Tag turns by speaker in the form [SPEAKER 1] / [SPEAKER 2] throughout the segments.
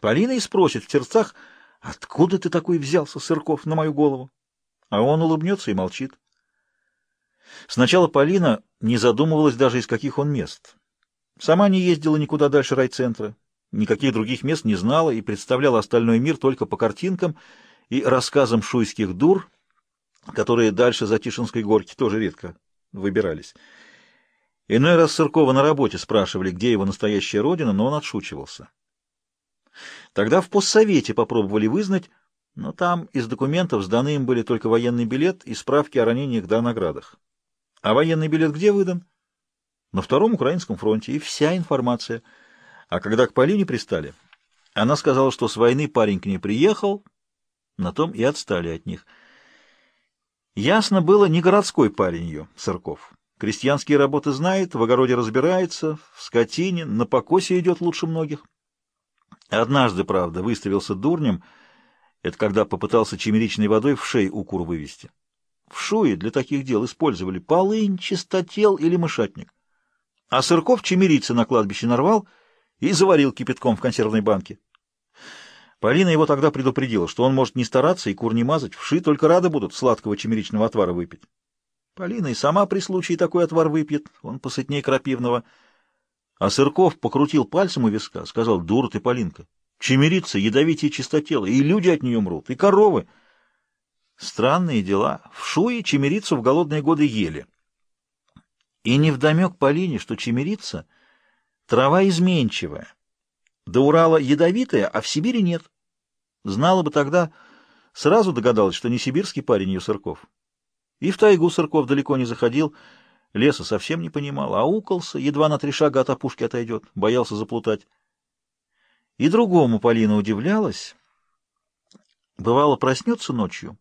[SPEAKER 1] Полина и спросит в сердцах, откуда ты такой взялся, Сырков, на мою голову? А он улыбнется и молчит. Сначала Полина не задумывалась даже, из каких он мест. Сама не ездила никуда дальше райцентра, никаких других мест не знала и представляла остальной мир только по картинкам и рассказам шуйских дур, которые дальше Затишинской горки тоже редко выбирались. Иной раз Сыркова на работе спрашивали, где его настоящая родина, но он отшучивался. Тогда в постсовете попробовали вызнать, но там из документов сданы им были только военный билет и справки о ранениях да наградах. А военный билет где выдан? На Втором Украинском фронте, и вся информация. А когда к Полине пристали, она сказала, что с войны парень к ней приехал, на том и отстали от них. Ясно было, не городской парень ее, Сырков. Крестьянские работы знает, в огороде разбирается, в скотине, на покосе идет лучше многих. Однажды, правда, выставился дурнем, это когда попытался чемеричной водой в шей укур вывести. В шуе для таких дел использовали полынь, чистотел или мышатник. А сырков чемерицы на кладбище нарвал и заварил кипятком в консервной банке. Полина его тогда предупредила, что он может не стараться и кур не мазать, вши только рады будут сладкого чемеричного отвара выпить. Полина и сама при случае такой отвар выпьет, он посытнее крапивного. А Сырков покрутил пальцем у виска, сказал, дура ты, Полинка, чемерица ядовитее чистотела, и люди от нее мрут, и коровы. Странные дела. В Шуе чемерицу в голодные годы ели. И невдомек Полине, что чемерица — трава изменчивая. До Урала ядовитая, а в Сибири нет. Знала бы тогда, сразу догадалась, что не сибирский парень ее Сырков. И в тайгу Сырков далеко не заходил, леса совсем не понимал, а уколся, едва на три шага от опушки отойдет, боялся заплутать. И другому Полина удивлялась. Бывало, проснется ночью,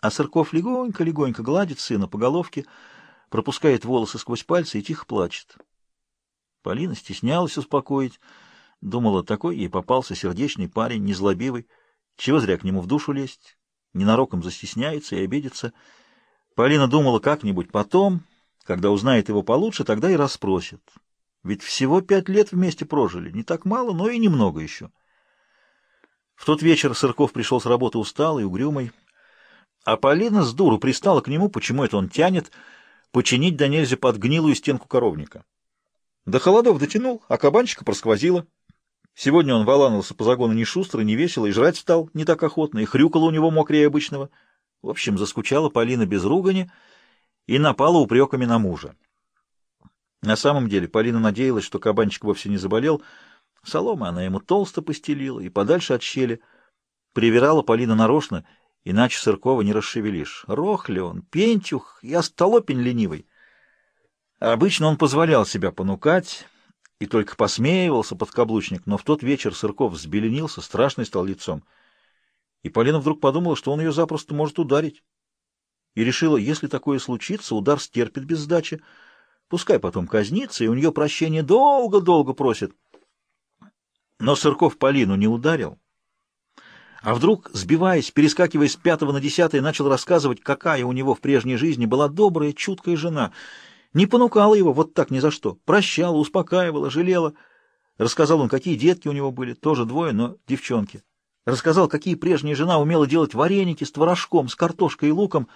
[SPEAKER 1] а Сырков легонько-легонько гладит сына по головке, пропускает волосы сквозь пальцы и тихо плачет. Полина стеснялась успокоить, думала, такой ей попался сердечный парень, незлобивый, чего зря к нему в душу лезть, ненароком застесняется и обидится. Полина думала как-нибудь потом, когда узнает его получше, тогда и расспросит. Ведь всего пять лет вместе прожили, не так мало, но и немного еще. В тот вечер Сырков пришел с работы усталый, угрюмый, а Полина с дуру пристала к нему, почему это он тянет, починить до нельзя под гнилую стенку коровника. До холодов дотянул, а кабанчика просквозило. Сегодня он валанился по загону не шустро, не весело, и жрать стал не так охотно, и хрюкало у него мокрее обычного. В общем, заскучала Полина без ругани и напала упреками на мужа. На самом деле Полина надеялась, что кабанчик вовсе не заболел. Солома она ему толсто постелила и подальше от щели. Привирала Полина нарочно — Иначе Сыркова не расшевелишь. Рохли он, пентюх и остолопень ленивый. Обычно он позволял себя понукать и только посмеивался под каблучник, но в тот вечер Сырков взбеленился, страшный стал лицом. И Полина вдруг подумала, что он ее запросто может ударить. И решила, если такое случится, удар стерпит без сдачи, пускай потом казнится, и у нее прощения долго-долго просит. Но Сырков Полину не ударил. А вдруг, сбиваясь, перескакивая с пятого на десятое, начал рассказывать, какая у него в прежней жизни была добрая, чуткая жена. Не понукала его вот так ни за что. Прощала, успокаивала, жалела. Рассказал он, какие детки у него были, тоже двое, но девчонки. Рассказал, какие прежняя жена умела делать вареники с творожком, с картошкой и луком.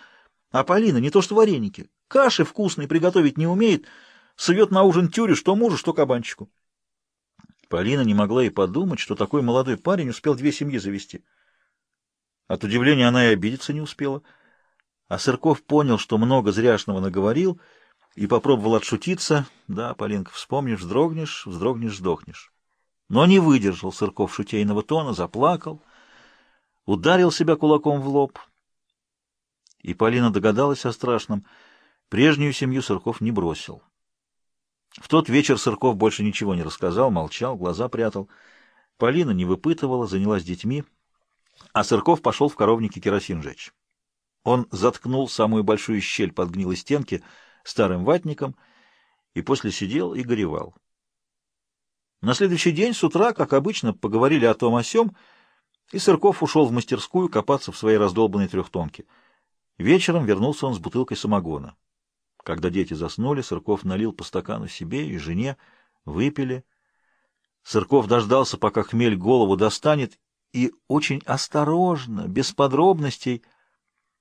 [SPEAKER 1] А Полина не то что вареники, каши вкусные приготовить не умеет, сует на ужин тюрю, что мужу, что кабанчику. Полина не могла и подумать, что такой молодой парень успел две семьи завести. От удивления она и обидеться не успела. А Сырков понял, что много зряшного наговорил, и попробовал отшутиться. Да, Полинка, вспомнишь, вздрогнешь, вздрогнешь, сдохнешь. Но не выдержал Сырков шутейного тона, заплакал, ударил себя кулаком в лоб. И Полина догадалась о страшном. Прежнюю семью Сырков не бросил. В тот вечер Сырков больше ничего не рассказал, молчал, глаза прятал. Полина не выпытывала, занялась детьми, а Сырков пошел в коровнике керосин жечь. Он заткнул самую большую щель под гнилой стенки старым ватником и после сидел и горевал. На следующий день с утра, как обычно, поговорили о том о сём, и Сырков ушел в мастерскую копаться в своей раздолбанной трехтонке. Вечером вернулся он с бутылкой самогона. Когда дети заснули, Сырков налил по стакану себе и жене, выпили. Сырков дождался, пока хмель голову достанет, и очень осторожно, без подробностей,